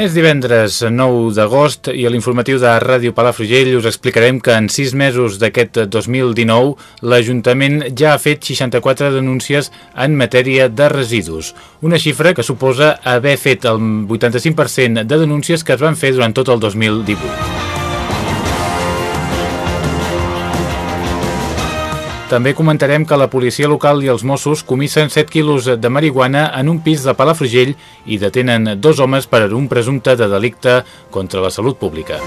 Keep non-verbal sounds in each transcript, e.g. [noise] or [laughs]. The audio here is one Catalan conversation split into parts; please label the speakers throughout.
Speaker 1: És divendres 9 d'agost i a l'informatiu de Ràdio Palafrugell us explicarem que en 6 mesos d'aquest 2019 l'Ajuntament ja ha fet 64 denúncies en matèria de residus, una xifra que suposa haver fet el 85% de denúncies que es van fer durant tot el 2018. També comentarem que la policia local i els Mossos comissen 7 quilos de marihuana en un pis de Palafrugell i detenen dos homes per un presumpte de delicte contra la salut pública.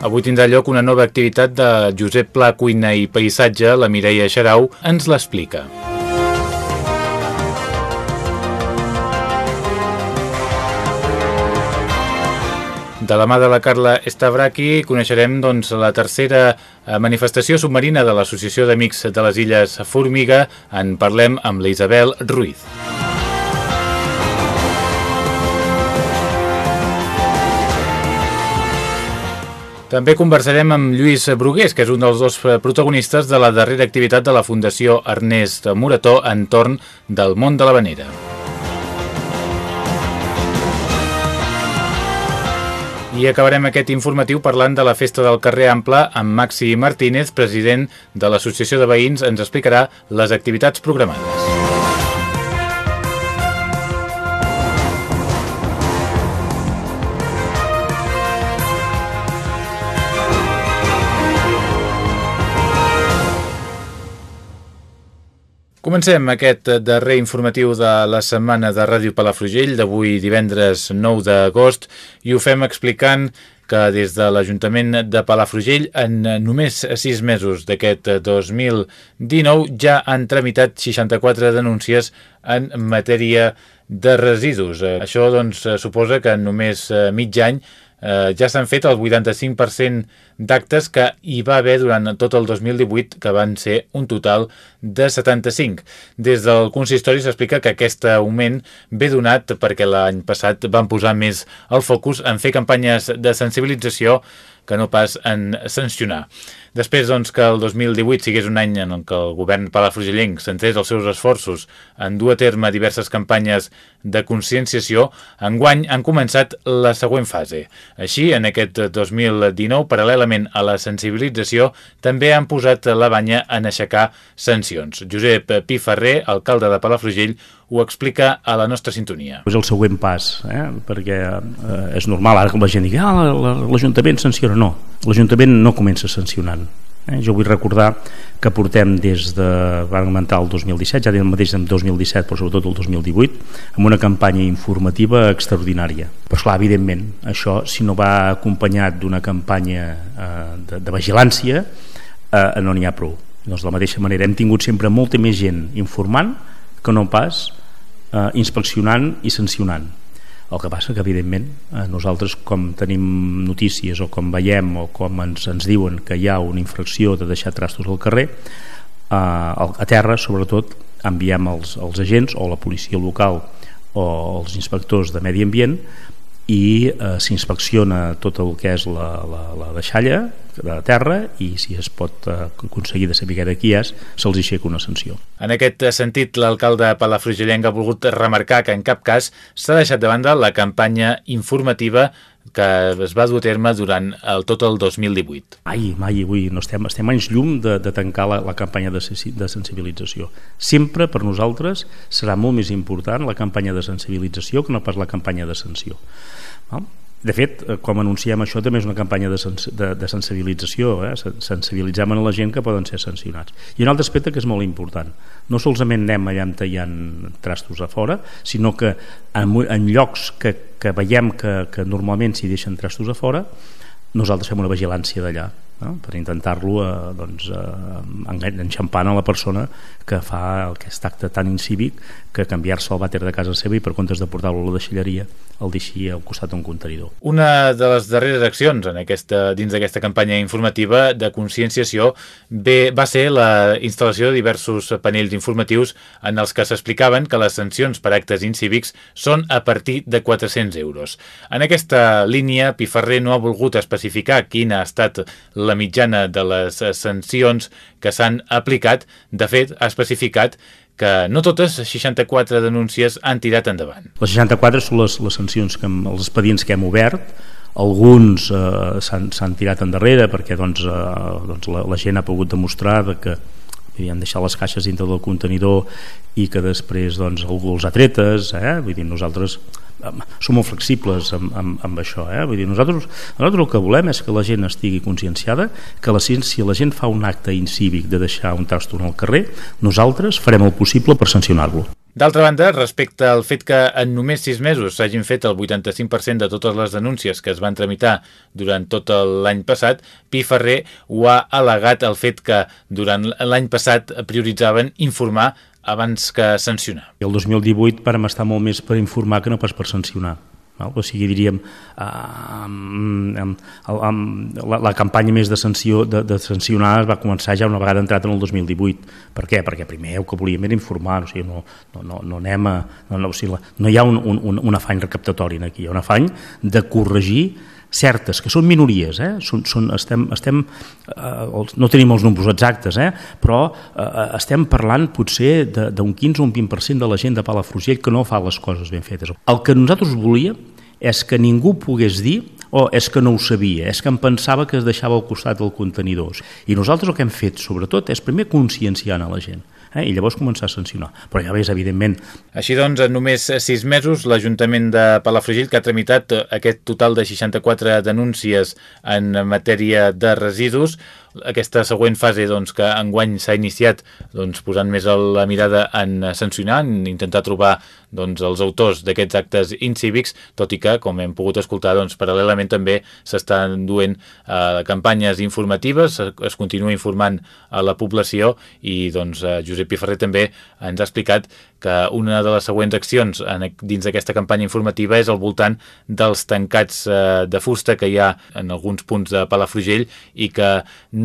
Speaker 1: Avui tindrà lloc una nova activitat de Josep Pla Cuina i Paisatge, la Mireia Xarau ens l'explica. De la mà de la Carla Estabraqui coneixerem doncs, la tercera eh, manifestació submarina de l'Associació d'Amics de les Illes Formiga. En parlem amb la Isabel Ruiz. També conversarem amb Lluís Brugués, que és un dels dos protagonistes de la darrera activitat de la Fundació Ernest Morató entorn del món de la I acabarem aquest informatiu parlant de la Festa del Carrer Ample amb Maxi Martínez, president de l'Associació de Veïns, ens explicarà les activitats programades. Comencem aquest darrer informatiu de la setmana de Ràdio Palafrugell d'avui divendres 9 d'agost i ho fem explicant que des de l'Ajuntament de Palafrugell en només 6 mesos d'aquest 2019 ja han tramitat 64 denúncies en matèria de residus. Això doncs, suposa que en només mig any eh, ja s'han fet el 85% d'actes que hi va haver durant tot el 2018, que van ser un total de 75. Des del consistori s'explica que aquest augment ve donat perquè l'any passat van posar més el focus en fer campanyes de sensibilització que no pas en sancionar. Després doncs, que el 2018 sigués un any en què el govern palafrugellenc centrés els seus esforços en dur a terme diverses campanyes de conscienciació, enguany han començat la següent fase. Així, en aquest 2019, paral·lelament a la sensibilització, també han posat la banya en aixecar sancions. Josep Piferrer, alcalde de Palafrugell, ho explica a la nostra sintonia.
Speaker 2: És el següent pas, eh? perquè eh, és normal ara que la gent digui ah, l'Ajuntament sanciona. No, l'Ajuntament no comença sancionant. Eh? Jo vull recordar que portem des de, van augmentar el 2017, ja del mateix en 2017, però sobretot el 2018, amb una campanya informativa extraordinària. Però esclar, evidentment, això si no va acompanyat d'una campanya eh, de, de vigilància, eh, no n'hi ha prou. Doncs de la mateixa manera hem tingut sempre molta més gent informant que no pas eh, inspeccionant i sancionant. El que passa que evidentment eh, nosaltres com tenim notícies o com veiem o com ens, ens diuen que hi ha una infracció de deixar trastos al carrer eh, a terra sobretot enviem els, els agents o la policia local o els inspectors de medi ambient i eh, s'inspecciona tot el que és la, la, la deixalla de terra i si es pot eh, aconseguir de saber de qui és, se'ls aixeca una sanció.
Speaker 1: En aquest sentit, l'alcalde Palafrugellenc ha volgut remarcar que en cap cas s'ha deixat de banda la campanya informativa que es va dur a terme durant el, tot el 2018.
Speaker 2: Mai, mai, avui no estem, estem anys llum de, de tancar la, la campanya de, de sensibilització. Sempre per nosaltres serà molt més important la campanya de sensibilització que no pas la campanya de sanció. No? De fet, eh, com anunciem això també és una campanya de, sens de, de sensibilització, eh? sensibilitzem a la gent que poden ser sancionats. I un altre aspecte que és molt important, no solament anem allà ha trastos a fora, sinó que en, en llocs que que veiem que, que normalment s'hi deixen trastos a fora nosaltres fem una vigilància d'allà no? per intentar-lo eh, doncs, eh, enxampant a la persona que fa aquest acte tan incívic que canviar-se el vàter de casa seva i per comptes de portar-lo a la deixalleria el deixi al costat d'un contenidor.
Speaker 1: Una de les darreres accions en aquesta, dins d'aquesta campanya informativa de conscienciació bé, va ser la instal·lació de diversos panells informatius en els que s'explicaven que les sancions per actes incívics són a partir de 400 euros. En aquesta línia, Piferrer no ha volgut especificar quina ha estat la mitjana de les sancions que s'han aplicat. De fet, ha especificat que no totes, 64 denúncies han tirat endavant.
Speaker 2: Les 64 són les, les sancions, que hem, els expedients que hem obert, alguns eh, s'han tirat endarrere perquè doncs, eh, doncs la, la gent ha pogut demostrar que han deixat les caixes dintre del contenidor i que després doncs, algú els ha tretes eh? vull dir, nosaltres som molt flexibles amb, amb, amb això eh? Vull dir, nosaltres, nosaltres el que volem és que la gent estigui conscienciada que la, si la gent fa un acte incívic de deixar un tàstor al carrer nosaltres farem el possible per sancionar-lo
Speaker 1: D'altra banda, respecte al fet que en només sis mesos s'hagin fet el 85% de totes les denúncies que es van tramitar durant tot l'any passat, Pi Ferrer ho ha al·legat el fet que durant l'any passat prioritzaven informar abans que sancionar.
Speaker 2: El 2018 vam estar molt més per informar que no pas per sancionar. Val? O sigui, diríem, eh, amb, amb, la, la campanya més de, sanció, de, de sancionar va començar ja una vegada entrat en el 2018. Per què? Perquè primer el que volíem era informar, o sigui, no, no, no, no anem a... No, no, o sigui, no hi ha un, un, un afany recaptatori aquí, hi ha un afany de corregir certes, que són minories, eh? són, són, estem, estem, eh, no tenim els números exactes, eh? però eh, estem parlant potser d'un 15 o un 20% de la gent de Palafrugell que no fa les coses ben fetes. El que nosaltres volíem és que ningú pogués dir o oh, és que no ho sabia, és que em pensava que es deixava al costat del contenidor. I nosaltres el que hem fet, sobretot, és primer conscienciar a la gent eh? i llavors començar a sancionar. Però ja veus, evidentment...
Speaker 1: Així doncs, en només sis mesos, l'Ajuntament de Palafrugell, que ha tramitat aquest total de 64 denúncies en matèria de residus, aquesta següent fase doncs, que enguany s'ha iniciat doncs, posant més la mirada en sancionar, en intentar trobar doncs, els autors d'aquests actes incívics, tot i que, com hem pogut escoltar, doncs, paral·lelament també s'estan duent eh, campanyes informatives, es, es continua informant a la població i doncs, eh, Josep Piferrer també ens ha explicat que una de les següents accions en, dins d'aquesta campanya informativa és al voltant dels tancats eh, de fusta que hi ha en alguns punts de Palafrugell i que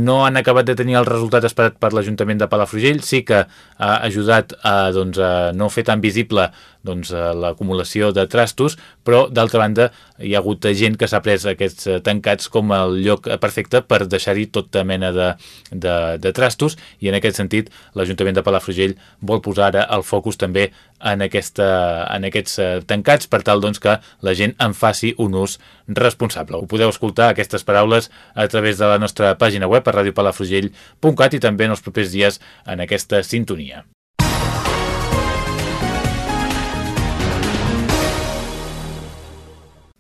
Speaker 1: no han acabat de tenir el resultat esperat per l'Ajuntament de Palafrugell, sí que ha ajudat a, doncs, a no fer tan visible doncs, eh, l'acumulació de trastos, però d'altra banda hi ha hagut gent que s'ha pres aquests eh, tancats com el lloc perfecte per deixar-hi tota mena de, de, de trastos i en aquest sentit l'Ajuntament de Palafrugell vol posar ara el focus també en, aquesta, en aquests eh, tancats per tal doncs, que la gent en faci un ús responsable. Ho podeu escoltar aquestes paraules a través de la nostra pàgina web a radiopalafrugell.cat i també en els propers dies en aquesta sintonia.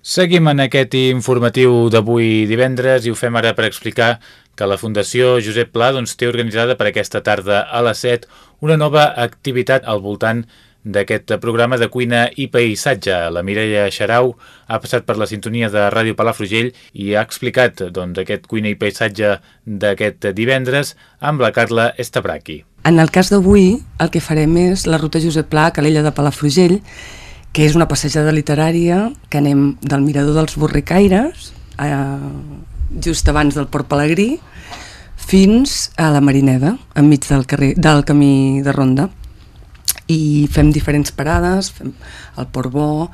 Speaker 1: Seguim en aquest informatiu d'avui divendres i ho fem ara per explicar que la Fundació Josep Pla doncs, té organitzada per aquesta tarda a les 7 una nova activitat al voltant d'aquest programa de cuina i paisatge. La Mireia Xarau ha passat per la sintonia de Ràdio Palafrugell i ha explicat doncs, aquest cuina i paisatge d'aquest divendres amb la Carla Estabraqui.
Speaker 3: En el cas d'avui, el que farem és la ruta Josep Pla a Calella de Palafrugell que és una passejada literària que anem del Mirador dels Borricaires, eh, just abans del Port Pelegrí, fins a la Marineda, enmig del, carrer, del camí de Ronda. I fem diferents parades, fem el Port Bo,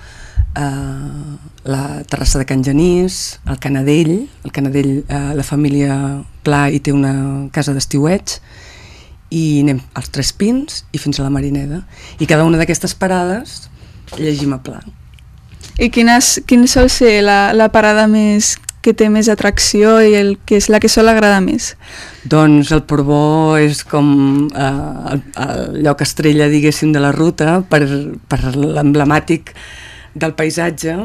Speaker 3: eh, la terrassa de Can Genís, el Canadell, el Canadell, eh, la família Pla hi té una casa d'estiuets, i anem als Tres Pins i fins a la Marineda. I cada una d'aquestes parades llegim a pla.
Speaker 4: I quina, és, quina sol ser la, la parada més que té més atracció i el que és la que sol agradar més?
Speaker 3: Doncs el Porbó és com eh, el, el lloc estrella, diguéssim, de la ruta per, per l'emblemàtic del paisatge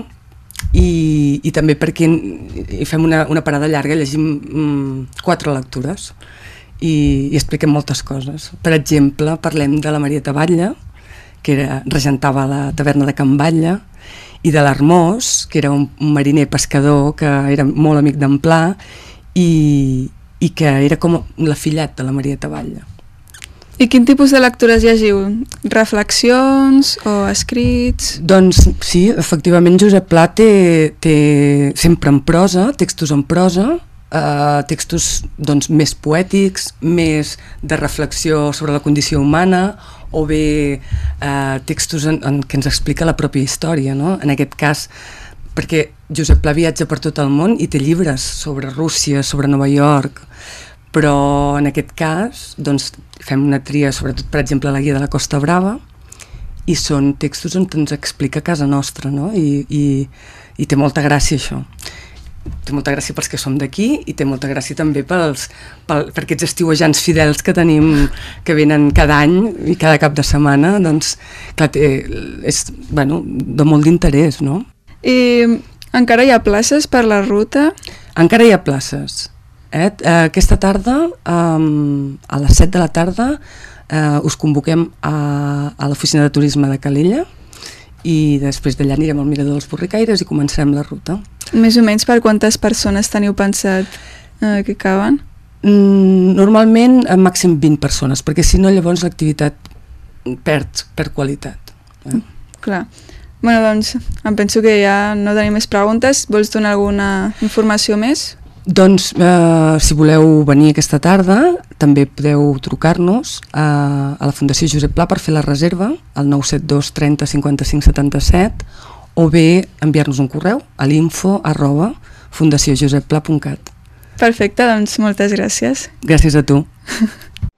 Speaker 3: i, i també perquè hi fem una, una parada llarga, llegim mm, quatre lectures i, i expliquem moltes coses. Per exemple, parlem de la Maria Taballa, que era, regentava la taverna de Can Batlle, i de l'Hermós, que era un, un mariner pescador que era molt amic d'en Pla i, i que era com la fillet de la Maria Batlle.
Speaker 4: I quin tipus de lectures llegiu? Reflexions o escrits?
Speaker 3: Doncs sí, efectivament Josep Pla té, té sempre en prosa, textos en prosa, eh, textos doncs, més poètics, més de reflexió sobre la condició humana o bé eh, textos en, en què ens explica la pròpia història, no? En aquest cas, perquè Josep Pla viatja per tot el món i té llibres sobre Rússia, sobre Nova York, però en aquest cas doncs, fem una tria, sobretot per exemple la guia de la Costa Brava, i són textos on ens explica casa nostra, no? I, i, i té molta gràcia això té molta gràcia pels que som d'aquí i té molta gràcia també pels, pel, per aquests estiuejants fidels que tenim que venen cada any i cada cap de setmana doncs clar, té, és bueno, de molt d'interès no?
Speaker 4: I encara hi ha places per la ruta?
Speaker 3: Encara hi ha places eh? aquesta tarda um, a les 7 de la tarda uh, us convoquem a, a l'oficina de turisme de Calella i després d'allà anirem al Mirador dels Borricaires i començarem la ruta.
Speaker 4: Més o menys per quantes persones teniu pensat eh, que caben?
Speaker 3: Mm, normalment a màxim 20 persones, perquè si no llavors l'activitat perd, per qualitat. Eh?
Speaker 4: Clar. Bueno, doncs em penso que ja no tenim més preguntes. Vols donar alguna informació més?
Speaker 3: Doncs, eh, si voleu venir aquesta tarda, també podeu trucar-nos a, a la Fundació Josep Pla per fer la reserva al 972 30 55 77 o bé enviar-nos un correu a l'info arroba fundaciojoseppla.cat
Speaker 4: Perfecte, doncs moltes gràcies.
Speaker 3: Gràcies a tu. [laughs]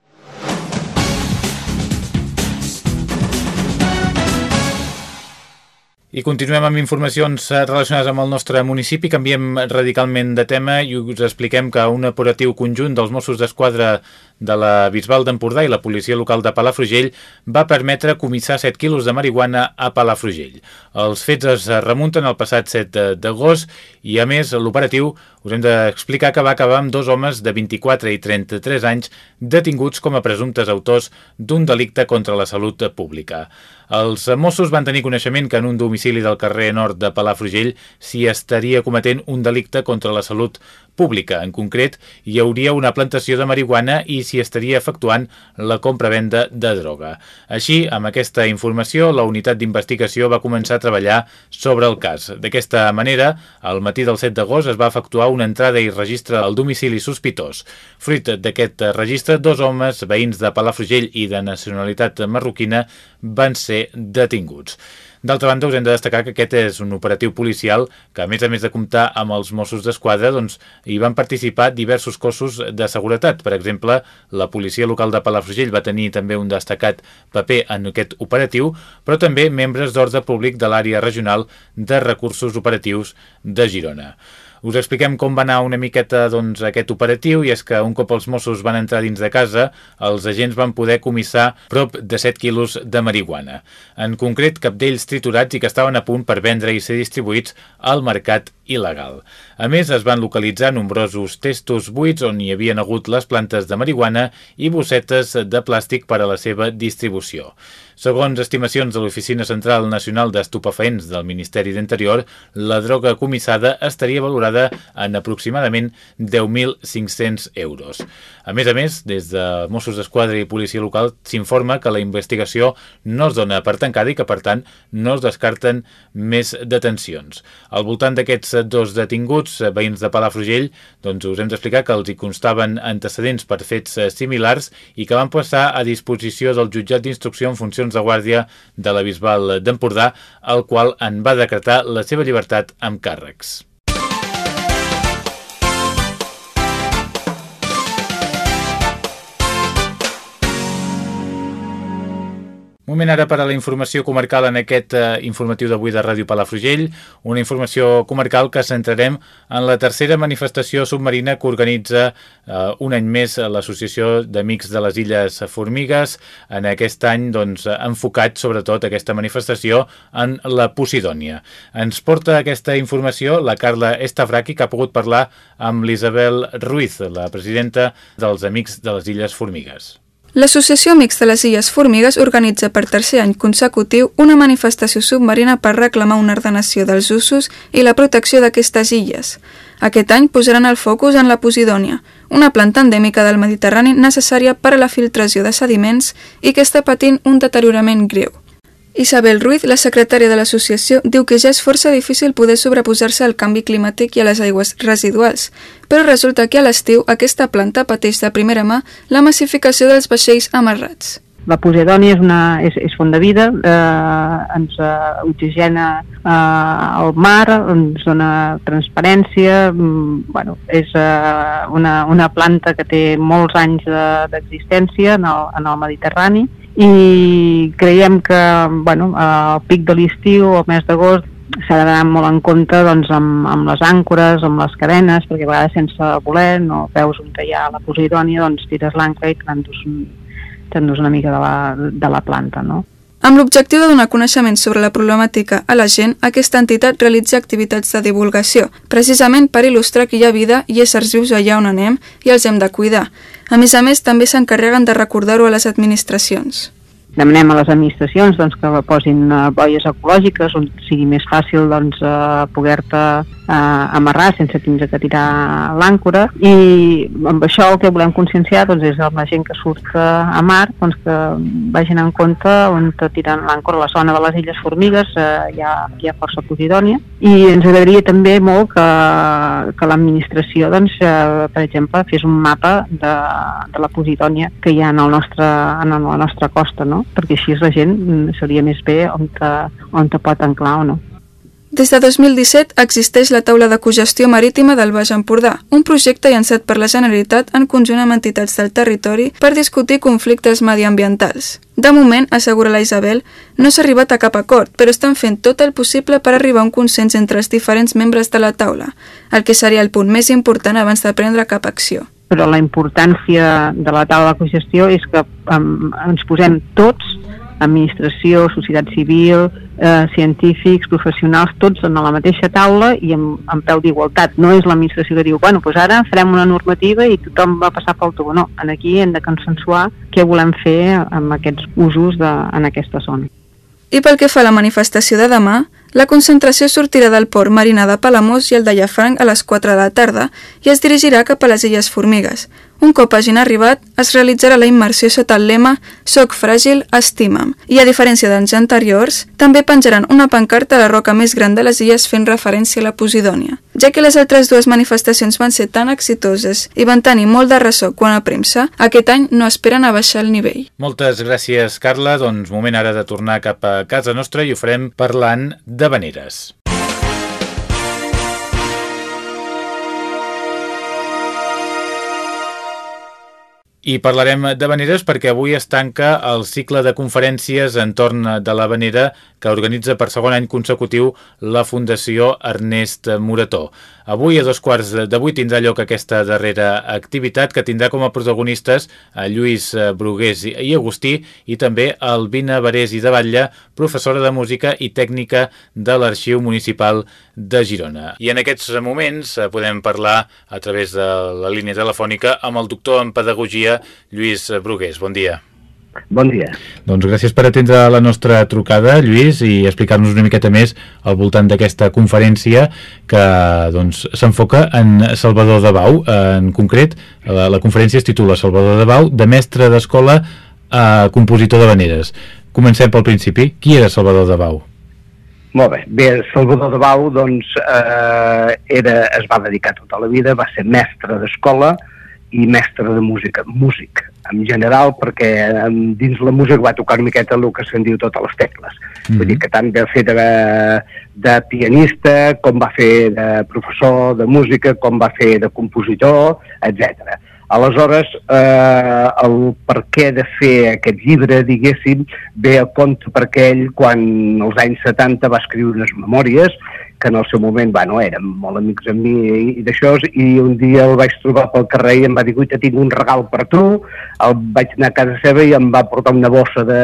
Speaker 1: I continuem amb informacions eh, relacionades amb el nostre municipi. Canviem radicalment de tema i us expliquem que un operatiu conjunt dels Mossos d'Esquadra de la Bisbal d'Empordà i la policia local de Palafrugell va permetre comissar 7 quilos de marihuana a Palafrugell. Els fets es remunten al passat 7 d'agost i, a més, l'operatiu us hem d'explicar que va acabar amb dos homes de 24 i 33 anys detinguts com a presumptes autors d'un delicte contra la salut pública. Els Mossos van tenir coneixement que en un domicili del carrer nord de Palafrugell s'hi estaria cometent un delicte contra la salut pública. En concret, hi hauria una plantació de marihuana i s'hi estaria efectuant la compra-venda de droga. Així, amb aquesta informació, la unitat d'investigació va començar a treballar sobre el cas. D'aquesta manera, al matí del 7 d'agost es va efectuar una entrada i registre al domicili sospitós. Fruit d'aquest registre, dos homes veïns de Palafrugell i de nacionalitat marroquina van ser detinguts. D'altra banda, us hem de destacar que aquest és un operatiu policial que, a més a més de comptar amb els Mossos d'Esquadra, doncs, hi van participar diversos cossos de seguretat. Per exemple, la policia local de Palafrugell va tenir també un destacat paper en aquest operatiu, però també membres d'ordre públic de l'àrea regional de recursos operatius de Girona. Us expliquem com va anar una miqueta doncs, aquest operatiu i és que un cop els Mossos van entrar dins de casa, els agents van poder comissar prop de 7 quilos de marihuana. En concret, cap d'ells triturats i que estaven a punt per vendre i ser distribuïts al mercat il·legal. A més, es van localitzar nombrosos testos buits on hi havien hagut les plantes de marihuana i bossetes de plàstic per a la seva distribució. Segons estimacions de l'Oficina Central Nacional d'Estupefaents del Ministeri d'Interior, la droga comissada estaria valorada en aproximadament 10.500 euros. A més a més, des de Mossos d'Esquadra i Policia Local s'informa que la investigació no es dona per tancada i que, per tant, no es descarten més detencions. Al voltant d'aquests dos detinguts, veïns de Palafrugell, doncs us hem d'explicar que els hi constaven antecedents per fets similars i que van passar a disposició del jutjat d'instrucció en funcions de guàrdia de la Bisbal d'Empordà, el qual en va decretar la seva llibertat amb càrrecs. Moment ara per a la informació comarcal en aquest eh, informatiu d'avui de Ràdio Palafrugell, una informació comarcal que centrarem en la tercera manifestació submarina que organitza eh, un any més l'Associació d'Amics de les Illes Formigues, en aquest any doncs, enfocat sobretot aquesta manifestació en la Posidònia. Ens porta aquesta informació la Carla Estafraki, que ha pogut parlar amb l'Isabel Ruiz, la presidenta dels Amics de les Illes Formigues.
Speaker 4: L'Associació Mixta de les Illes Formigues organitza per tercer any consecutiu una manifestació submarina per reclamar una ordenació dels usos i la protecció d'aquestes illes. Aquest any posaran el focus en la Posidònia, una planta endèmica del Mediterrani necessària per a la filtració de sediments i que està patint un deteriorament greu. Isabel Ruiz, la secretària de l'associació, diu que ja és força difícil poder sobreposar-se al canvi climàtic i a les aigües residuals, però resulta que a l'estiu aquesta planta pateix de primera mà la massificació dels vaixells amarrats.
Speaker 5: La posidònia és, una, és, és font de vida, eh, ens eh, oxigena eh, el mar, ens dona transparència, mm, bueno, és eh, una, una planta que té molts anys d'existència de, en, el, en el Mediterrani i creiem que bueno, al pic de l'estiu, al mes d'agost, s'ha d'anar molt en compte doncs, amb, amb les àncores, amb les cadenes, perquè a vegades sense voler no veus on hi ha la posidònia, doncs tires l'àncora i t'endús una mica de la, de la planta, no?
Speaker 4: Amb l'objectiu de donar coneixement sobre la problemàtica a la gent, aquesta entitat realitza activitats de divulgació, precisament per il·lustrar que hi ha vida i éssers vius allà on anem i els hem de cuidar. A més a més, també s'encarreguen de recordar-ho a les administracions
Speaker 5: demanem a les administracions doncs, que posin uh, boies ecològiques on sigui més fàcil doncs, uh, poder-te uh, amarrar sense tindre que tirar l'àncora i amb això el que volem conscienciar doncs, és la gent que surt a mar doncs, que vagin en compte on tiren l'àncora a la zona de les Illes Formigues uh, hi, ha, hi ha força posidònia i ens agradaria també molt que, que l'administració doncs, uh, per exemple fes un mapa de, de la posidònia que hi ha en, el nostre, en la nostra costa no? Perquè així la gent mm, seria més bé on te, on te pot anclar o no.
Speaker 4: Des de 2017 existeix la taula de cogestió marítima del Baix Empordà, un projecte llançat per la Generalitat en conjunt amb entitats del territori per discutir conflictes mediambientals. De moment, assegura la Isabel, no s'ha arribat a cap acord, però estan fent tot el possible per arribar a un consens entre els diferents membres de la taula, el que seria el punt més important abans de prendre cap acció
Speaker 5: però la importància de la taula de cogestió és que um, ens posem tots, administració, societat civil, eh, científics, professionals, tots en la mateixa taula i amb, amb peu d'igualtat. No és l'administració que diu, bueno, doncs ara farem una normativa i tothom va passar pel tubo. No, en aquí hem de consensuar què volem fer amb aquests usos de, en aquesta zona.
Speaker 4: I pel que fa a la manifestació de demà, la concentració sortirà del port Marina de Palamós i el de Llafranc a les 4 de la tarda i es dirigirà cap a les Illes Formigues. Un cop hagin arribat, es realitzarà la immersió sota el lema Soc fràgil, estima'm. I a diferència d'anys anteriors, també penjaran una pancarta a la roca més gran de les illes fent referència a la Posidònia. Ja que les altres dues manifestacions van ser tan exitoses i van tenir molt de ressò quan a premsa, aquest any no esperen a baixar el nivell.
Speaker 1: Moltes gràcies, Carla. Doncs moment ara de tornar cap a casa nostra i ho farem parlant de veneres. I parlarem de Veneres perquè avui es tanca el cicle de conferències entorn de la Venera que organitza per segon any consecutiu la Fundació Ernest Morató. Avui a dos quarts de vuit tindrà lloc aquesta darrera activitat que tindrà com a protagonistes a Lluís Brugués i Agustí i també Albina Barés i de Batlle, professora de música i tècnica de l'Arxiu Municipal de Girona. I en aquests moments eh, podem parlar a través de la línia telefònica amb el doctor en pedagogia Lluís Brugués. Bon dia.
Speaker 6: Bon dia.
Speaker 1: Doncs gràcies per atendre la nostra trucada, Lluís, i explicar-nos una miqueta més al voltant d'aquesta conferència que doncs, s'enfoca en Salvador de Bau. En concret, la, la conferència es titula Salvador de Bau, de mestre d'escola a compositor de veneres. Comencem pel principi. Qui era Salvador de Bau?
Speaker 6: Molt bé. Bé, Salvador de Bau doncs, eh, era, es va dedicar tota la vida, va ser mestre d'escola i mestre de música, músic en general, perquè dins la música va tocar una miqueta el que se'n diu totes les tecles. Mm -hmm. Vull dir que tant va fer de, de pianista, com va fer de professor de música, com va fer de compositor, etc. Aleshores, eh, el per què de fer aquest llibre, diguéssim, ve a compte perquè ell, quan als anys 70 va escriure unes memòries, que en el seu moment, bueno, érem molt amics amb mi i d'això, i un dia el vaig trobar pel carrer i em va dir, ui, tinc un regal per tu, el vaig anar a casa seva i em va portar una bossa de,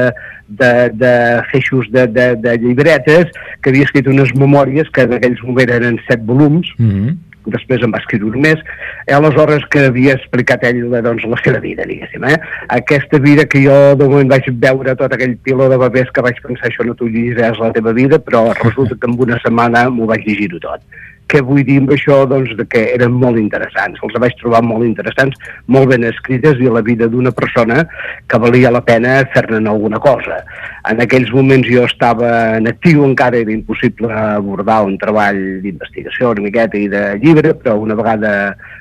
Speaker 6: de, de feixos de, de, de llibretes que havia escrit unes memòries que en aquells moments eren set volums, mm -hmm després en va escriure més, i aleshores que havia explicat ell doncs, la seva vida, diguéssim. Eh? Aquesta vida que jo de moment vaig veure tot aquell piló de bebès que vaig pensar això no t'ho llegiràs la teva vida, però resulta que en una setmana m'ho vaig llegir-ho tot. Què vull dir amb això? Doncs de que eren molt interessants, els vaig trobar molt interessants, molt ben escrites i a la vida d'una persona que valia la pena fer-ne alguna cosa. En aquells moments jo estava en actiu, encara era impossible abordar un treball d'investigació una miqueta i de llibre, però una vegada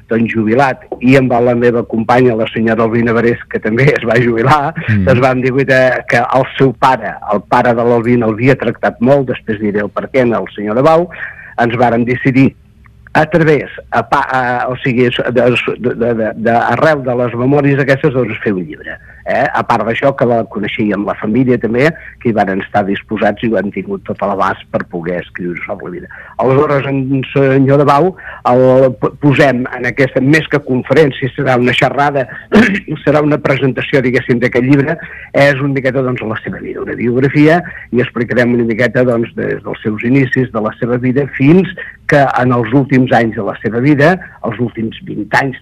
Speaker 6: doncs, jubilat i amb la meva companya, la senyora Albina Varés, que també es va jubilar, mm. ens vam dir que el seu pare, el pare de l'Albina, el havia tractat molt, després diré el per què, el senyor de Bau, ens vàrem decidir a través, a, a, o sigui, de, de, de, de, arrel de les memòries aquestes, doncs fer un llibre. Eh? A part d'això, que la coneixíem la família també, que hi van estar disposats i ho han tingut tot a l'abast per poder escriure sobre la vida. Aleshores, en senyor de Bau, el posem en aquesta, més que conferència, serà una xerrada, [clears throat] serà una presentació, diguéssim, d'aquest llibre, és una miqueta, doncs, la seva vida, una biografia, i explicarem una miqueta, doncs, des dels seus inicis, de la seva vida, fins que en els últims anys de la seva vida, els últims 20 anys,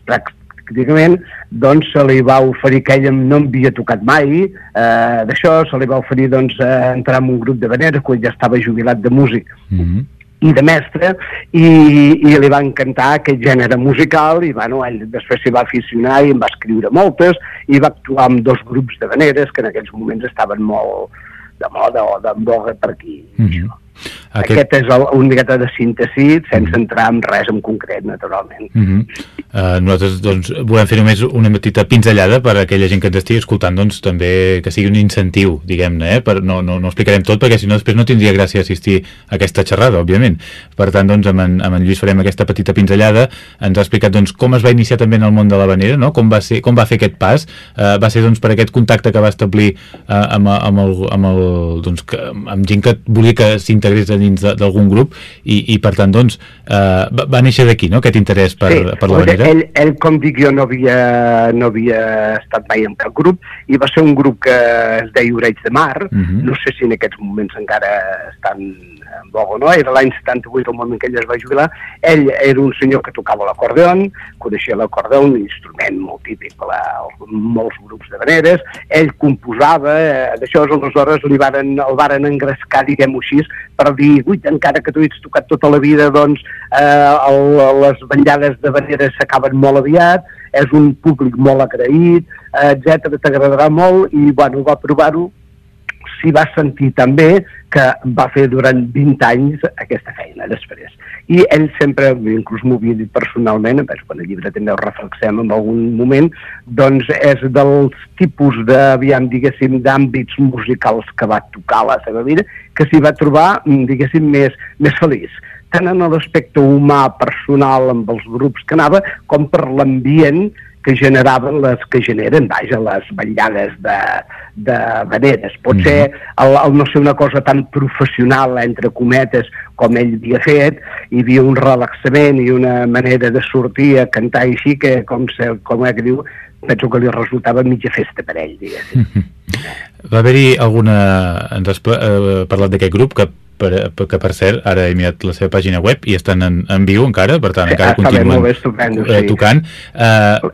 Speaker 6: pràcticament, doncs se li va oferir que ell no havia tocat mai eh, d'això, se li va oferir doncs, eh, entrar en un grup de veneres quan ja estava jubilat de músic mm -hmm. i de mestre i, i li va encantar aquest gènere musical i bueno, ell després s'hi va aficionar i en va escriure moltes i va actuar amb dos grups de veneres que en aquells moments estaven molt de moda o de boga per aquí. Mm -hmm. Aquest, Aquest és el, un miqueta de síntesi sense mm. entrar en res en concret, naturalment.
Speaker 1: Mm -hmm. uh, nosaltres doncs, volem fer només una petita pinzellada per a aquella gent que ens estigui escoltant doncs, també que sigui un incentiu, diguem-ne, eh? per, no, no, no explicarem tot perquè si no després no tindria gràcia assistir a aquesta xerrada, òbviament. Per tant, doncs, amb, en, amb en Lluís farem aquesta petita pinzellada, ens ha explicat doncs, com es va iniciar també en el món de la vanera, no? com, va ser, com va fer aquest pas, uh, va ser doncs, per aquest contacte que va establir uh, amb, amb, el, amb, el, doncs, que, amb gent que volia que s'integrés a dins d'algun grup i, i per tant doncs eh, va, va néixer d'aquí no? aquest interès per,
Speaker 6: sí,
Speaker 1: per la manera
Speaker 6: ell, ell com dic jo no havia, no havia estat mai en cap grup i va ser un grup que es deia Oreig de Mar uh mhm. -huh. no sé si en aquests moments encara estan boga no, era l'any 78 el moment que ell es va jubilar, ell era un senyor que tocava l'acordeon, coneixia l'acordeon, un instrument molt típic per a molts grups de veneres, ell composava, eh, d'això aleshores li varen, el varen engrescar, diguem-ho així, per dir, ui, encara que tu ets tocat tota la vida, doncs eh, el, les vetllades de veneres s'acaben molt aviat, és un públic molt agraït, eh, etc t'agradarà molt, i bueno, va provar-ho s'hi va sentir també que va fer durant 20 anys aquesta feina després. I ell sempre, inclús m'ho havia dit personalment, penso que el llibre també ho reflexem en algun moment, doncs és dels tipus de, aviam, diguéssim, d'àmbits musicals que va tocar la seva vida, que s'hi va trobar, diguéssim, més, més feliç tant en l'aspecte humà, personal, amb els grups que anava, com per l'ambient que generaven les que generen, vaja, les vetllades de, de veneres. Pot mm -hmm. ser el, el no ser una cosa tan professional, entre cometes, com ell havia fet, hi havia un relaxament i una manera de sortir a cantar així que, com, se, com que diu, penso que li resultava mitja festa per ell, diguéssim. Mm [laughs]
Speaker 1: -hmm. Va haver-hi alguna... Ens has eh, parlat d'aquest grup que per, que per cert, ara he mirat la seva pàgina web i estan en, en viu encara, per tant, encara continuen
Speaker 6: bé, estupendo,
Speaker 1: eh, sí. tocant. Uh,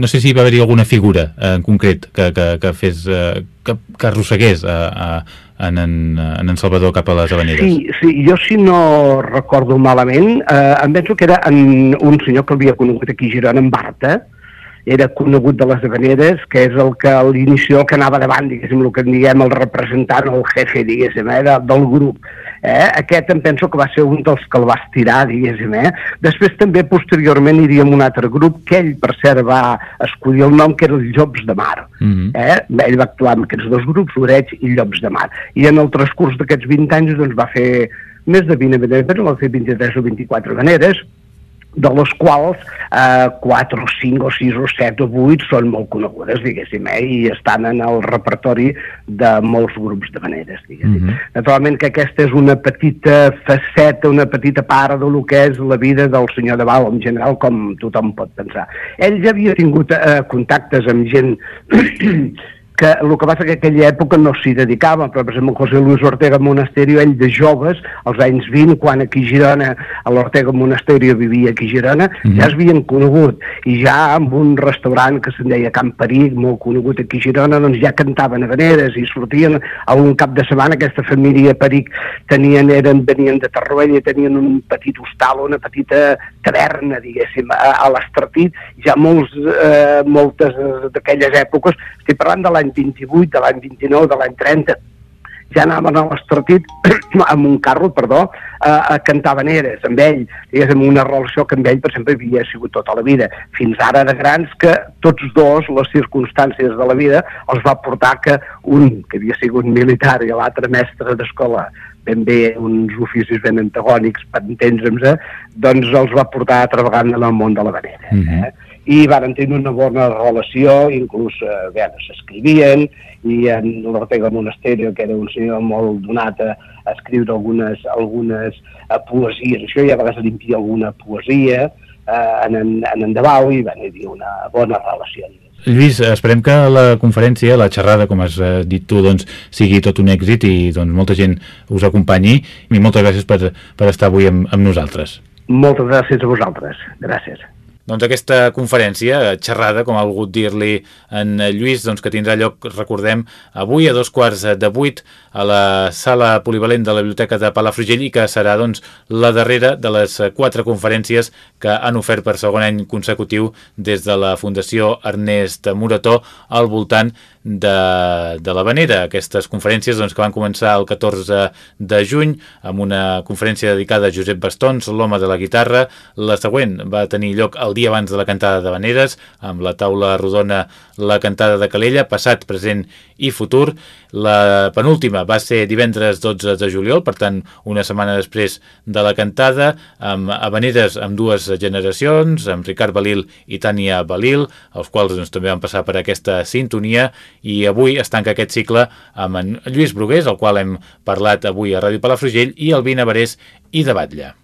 Speaker 1: no sé si va haver-hi alguna figura uh, en concret que, que, que fes uh, que, que arrossegués a, a, en, en, en en Salvador cap a les Avaneres.
Speaker 6: Sí, sí, jo si no recordo malament, eh, em penso que era en un senyor que havia conegut aquí a Girona, en Barta, era conegut de les Habaneres, que és el que a l'inici el que anava davant, diguéssim, el que en diguem el representant, el jefe, diguéssim, eh, del grup. Eh? Aquest em penso que va ser un dels que el va estirar, diguéssim. Eh? Després també posteriorment iríem un altre grup que ell, per cert, va escollir el nom que era els Llops de Mar. Mm -hmm. eh? Ell va actuar amb aquests dos grups, Oreig i Llops de Mar. I en el transcurs d'aquests 20 anys doncs, va fer més de 20 veneres, va fer 23 o 24 veneres, de les quals eh, 4 o 5 o 6 o 7 o 8 són molt conegudes, diguéssim, eh, i estan en el repertori de molts grups de maneres, diguéssim. Mm -hmm. Naturalment que aquesta és una petita faceta, una petita part de lo que és la vida del senyor de Val, en general, com tothom pot pensar. Ell ja havia tingut eh, contactes amb gent que el que passa que aquella època no s'hi dedicava, però per exemple José Luis Ortega Monasterio, ell de joves, als anys 20, quan aquí a Girona, a l'Ortega Monasterio vivia aquí a Girona, mm -hmm. ja es havien conegut, i ja amb un restaurant que se'n deia Camp Peric, molt conegut aquí a Girona, doncs ja cantaven a veneres i sortien a un cap de setmana, aquesta família Peric tenien, eren, venien de Tarroella i tenien un petit hostal, una petita taverna, diguéssim, a, a l'Estratit, ja molts, eh, moltes d'aquelles èpoques, estic parlant de l'any l'any 28, de l'any 29, de l'any 30, ja anaven a l'Estratit amb un carro, perdó, a, a cantar veneres amb ell, diguéssim, una relació que amb ell, per exemple, havia sigut tota la vida, fins ara de grans que tots dos, les circumstàncies de la vida, els va portar que un, que havia sigut militar i l'altre mestre d'escola, ben bé uns oficis ben antagònics, per entendre'ns, eh, doncs els va portar altra vegada en el món de la venera. Mm -hmm. eh? I van tenir una bona relació, inclús eh, bé, s'escrivien, i en l'Ortega Monasterio, que era un senyor molt donat a, a escriure algunes, algunes a eh, poesies, això ja a vegades limpia alguna poesia eh, en, en, en endavau i van dir una bona relació.
Speaker 1: Lluís, esperem que la conferència, la xerrada, com has eh, dit tu, doncs, sigui tot un èxit i doncs, molta gent us acompanyi i moltes gràcies per, per estar avui amb, amb nosaltres.
Speaker 6: Moltes gràcies a vosaltres. Gràcies.
Speaker 1: Doncs aquesta conferència, xerrada, com ha volgut dir-li en Lluís, doncs que tindrà lloc, recordem, avui a dos quarts de vuit a la sala polivalent de la Biblioteca de Palafrugell i que serà doncs, la darrera de les quatre conferències que han ofert per segon any consecutiu des de la Fundació Ernest Morató al voltant de, de l'Havanera. Aquestes conferències doncs, que van començar el 14 de juny amb una conferència dedicada a Josep Bastons, l'home de la guitarra. La següent va tenir lloc el dia abans de la cantada de Vaneres, amb la taula rodona La cantada de Calella, passat, present i futur. La penúltima va ser divendres 12 de juliol, per tant, una setmana després de la cantada, amb Havaneres amb dues generacions, amb Ricard Balil i Tània Balil, els quals doncs, també van passar per aquesta sintonia, i avui es tanca aquest cicle amb en Lluís Brugués, el qual hem parlat avui a Ràdio Palafrugell, i el Vina Barés i de Batlle.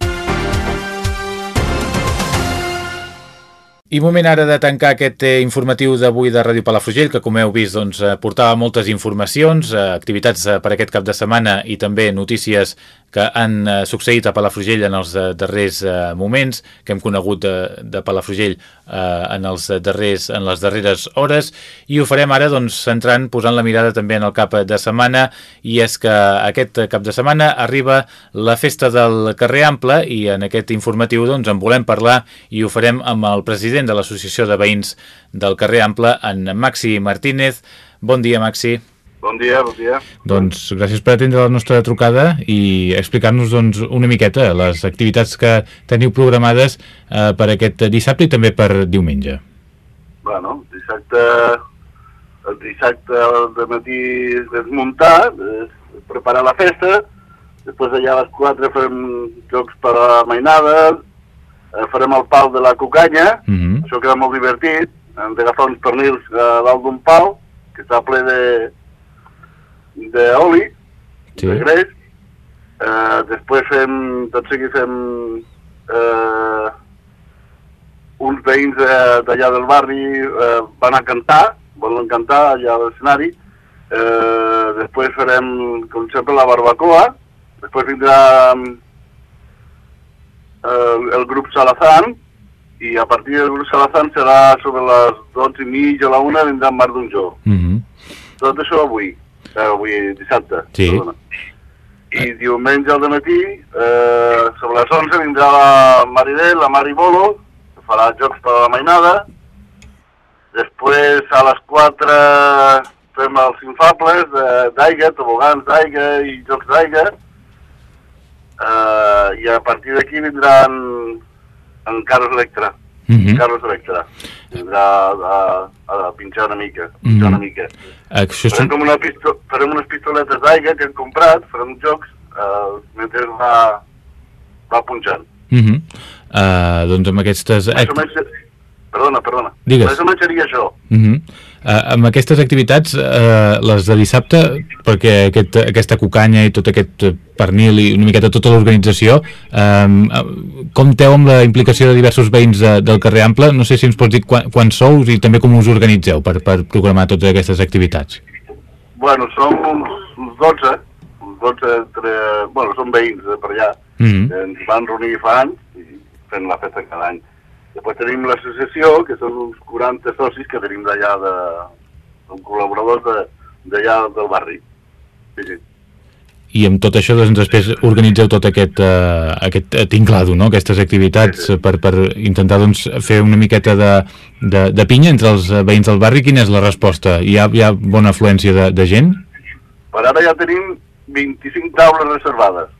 Speaker 1: I moment ara de tancar aquest eh, informatiu d'avui de Ràdio Palafrugell, que com heu vist doncs, eh, portava moltes informacions, eh, activitats per aquest cap de setmana i també notícies que han succeït a Palafrugell en els darrers moments, que hem conegut de, de Palafrugell en, els darrers, en les darreres hores, i ho farem ara doncs, centrant, posant la mirada també en el cap de setmana, i és que aquest cap de setmana arriba la festa del carrer Ample, i en aquest informatiu doncs, en volem parlar, i ho farem amb el president de l'Associació de Veïns del carrer Ample, en Maxi Martínez. Bon dia, Maxi.
Speaker 7: Bon dia, bon dia.
Speaker 1: Doncs gràcies per atendre la nostra trucada i explicar-nos doncs, una miqueta les activitats que teniu programades eh, per aquest dissabte i també per diumenge.
Speaker 7: Bueno, dissabte, el dissabte de matí desmuntar, preparar la festa, després allà a les 4 fem jocs per a la mainada, eh, farem el pal de la cucanya, mhm. -huh. això queda molt divertit, hem d'agafar uns pernils a dalt d'un pal, que està ple de, d'oli, sí. de greix, eh, després fem, tot seguit fem eh, uns veïns d'allà del barri eh, van a cantar, volen cantar allà a l'escenari, eh, després farem, com sempre, la barbacoa, després vindrà eh, el grup Salazán, i a partir del grup Salazán serà sobre les 12 i mitja a la una vindrà en Mar d'un Jo. Mm -hmm. Tot això avui avui dissabte.
Speaker 1: Sí. Perdona.
Speaker 7: I eh. diumenge al matí, eh, sobre les 11, vindrà la Maridel, la Mari Bolo, que farà jocs per a la mainada. Després, a les 4, fem els infables d'aigua, tobogans d'aigua i jocs d'aigua. Eh, I a partir d'aquí vindran en Carlos Electra. Mm -hmm. Carlos Electra. Vindrà a, a, a pinxar una mica. Pinxar mm -hmm. una mica. Això farem, com una pisto farem unes pistoletes d'aigua que hem comprat, farem jocs, uh, mentre va, va punxant.
Speaker 1: Mm -hmm. uh, doncs amb aquestes...
Speaker 7: Menys, perdona, perdona.
Speaker 1: Digues.
Speaker 7: Menys seria això.
Speaker 1: Mm -hmm. Eh, amb aquestes activitats, eh, les de dissabte, perquè aquest, aquesta cucanya i tot aquest pernil i una miqueta tota l'organització, eh, compteu amb la implicació de diversos veïns de, del carrer Ample? No sé si ens pots dir quan, quan sous i també com us organitzeu per, per programar totes aquestes activitats.
Speaker 7: Bueno, som uns, uns 12, uns 12 entre... Bueno, som veïns de per allà. Mm -hmm. Ens van reunir fa anys i fent la festa cada any. Després tenim l'associació, que són uns 40 socis que tenim d'allà de... Som col·laboradors d'allà de, del barri. Sí, sí
Speaker 1: i amb tot això doncs, després organitzeu tot aquest, uh, aquest tinglado, no? aquestes activitats sí, sí. Per, per intentar doncs, fer una miqueta de, de, de pinya entre els veïns del barri. Quina és la resposta? Hi ha, hi ha bona afluència de, de gent?
Speaker 7: Per ara ja tenim 25 taules reservades.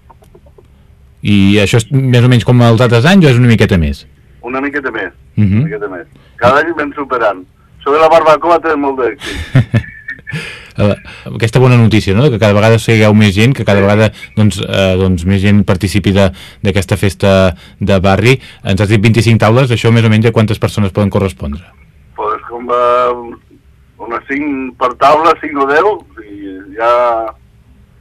Speaker 1: I això és més o menys com els altres anys o és una miqueta més?
Speaker 7: Una miqueta més, uh -huh. una mhm. miqueta més. Cada any vam superant. Sobre la barbacoa té molt d'èxit. [laughs]
Speaker 1: Eh, aquesta bona notícia, no? que cada vegada sigueu més gent, que cada vegada doncs, eh, doncs, més gent participi d'aquesta festa de barri. Ens has dit 25 taules, això més o menys a quantes persones poden correspondre?
Speaker 7: Pues com va, unes 5 per taula, 5 o 10, i ja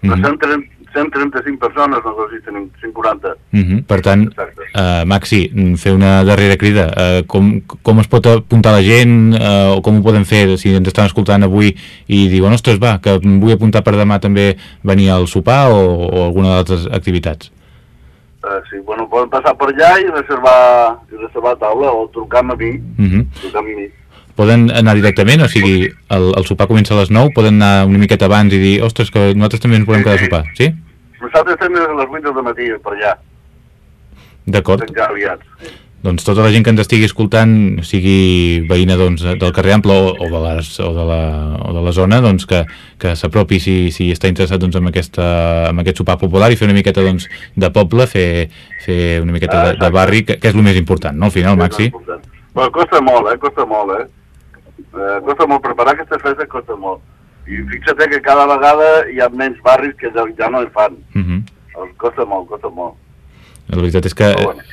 Speaker 7: mm -hmm. 130, 135 persones, no sé si tenim 140. Uh -huh.
Speaker 1: Per tant, uh, Maxi, fer una darrera crida. Uh, com, com es pot apuntar la gent uh, o com ho podem fer si ens estan escoltant avui i diuen, ostres, va, que vull apuntar per demà també venir al sopar o, o alguna d'altres activitats?
Speaker 7: Uh, sí, bueno, poden passar per allà i reservar, i reservar taula o trucar-me a mi. Uh -huh. trucar a mi
Speaker 1: poden anar directament, o sigui, el, el sopar comença a les 9, poden anar una miqueta abans i dir, ostres, que nosaltres també ens podem quedar a sopar, sí?
Speaker 7: Nosaltres estem a les 8 del matí per allà.
Speaker 1: D'acord.
Speaker 7: Ja aviats. Sí.
Speaker 1: Doncs tota la gent que ens estigui escoltant, sigui veïna doncs, del carrer Ample o, o, de, les, o, de, la, o de la zona, doncs, que, que s'apropi si, si està interessat doncs, en, aquesta, en aquest sopar popular i fer una miqueta doncs, de poble, fer, fer una miqueta ah, de, de barri, que, que és el més important, no? al final, Maxi.
Speaker 7: Bueno, costa molt, eh? costa molt, eh? eh, costa molt preparar aquesta festa, costa molt. I fixa't que cada vegada hi ha menys barris que ja, ja no hi fan. Uh -huh. Costa molt, costa molt.
Speaker 1: La veritat és que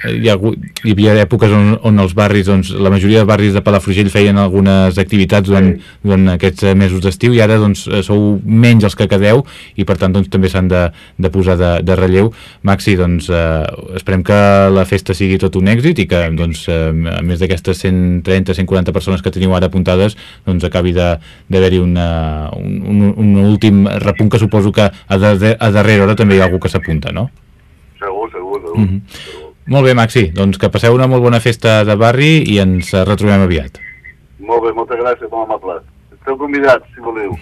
Speaker 1: hi, ha, hi havia èpoques on, on els barris, doncs, la majoria de barris de Palafrugell feien algunes activitats durant, sí. durant aquests mesos d'estiu i ara doncs, sou menys els que quedeu i per tant doncs, també s'han de, de posar de, de relleu. Maxi, doncs, eh, esperem que la festa sigui tot un èxit i que doncs, eh, a més d'aquestes 130-140 persones que teniu ara apuntades doncs, acabi d'haver-hi un, un, un últim repunt que suposo que a, de, a darrera hora també hi ha algú que s'apunta, no?
Speaker 7: Mm -hmm.
Speaker 1: Molt bé, Maxi. Doncs que passeu una molt bona festa de barri i ens retrobem aviat.
Speaker 7: Molt bé, moltes gràcies, molt amable. Esteu convidats, si voleu.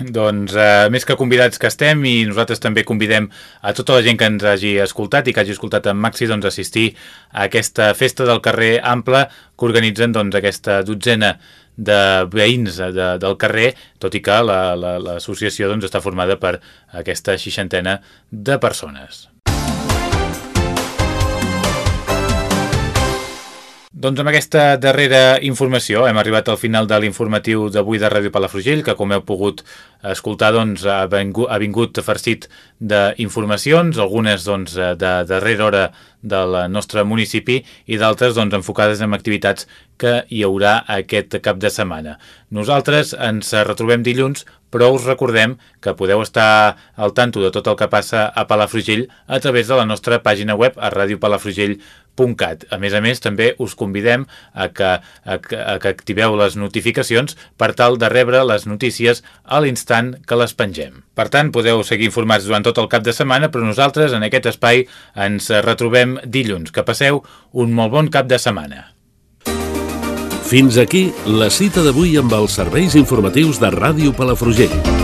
Speaker 1: Doncs eh, més que convidats que estem i nosaltres també convidem a tota la gent que ens hagi escoltat i que hagi escoltat en Maxi doncs, assistir a aquesta festa del carrer Ample que organitzen doncs, aquesta dotzena de veïns de, del carrer, tot i que l'associació la, la, doncs, està formada per aquesta seixantena de persones. Doncs amb aquesta darrera informació hem arribat al final de l'informatiu d'avui de Ràdio Palafrugell, que com heu pogut escoltar doncs, ha, vingut, ha vingut farcit d'informacions, algunes doncs, de darrera hora del nostre municipi i d'altres doncs, enfocades en activitats que hi haurà aquest cap de setmana. Nosaltres ens retrobem dilluns, però us recordem que podeu estar al tanto de tot el que passa a Palafrugell a través de la nostra pàgina web a radiopalafrugell.cat. A més a més, també us convidem a que, a, a que activeu les notificacions per tal de rebre les notícies a l'instant que les pengem. Per tant, podeu seguir informats durant tot el cap de setmana, però nosaltres en aquest espai ens retrobem dilluns. Que passeu un molt bon cap de setmana.
Speaker 8: Fins aquí la cita d'avui amb els serveis informatius de Ràdio Palafrugell.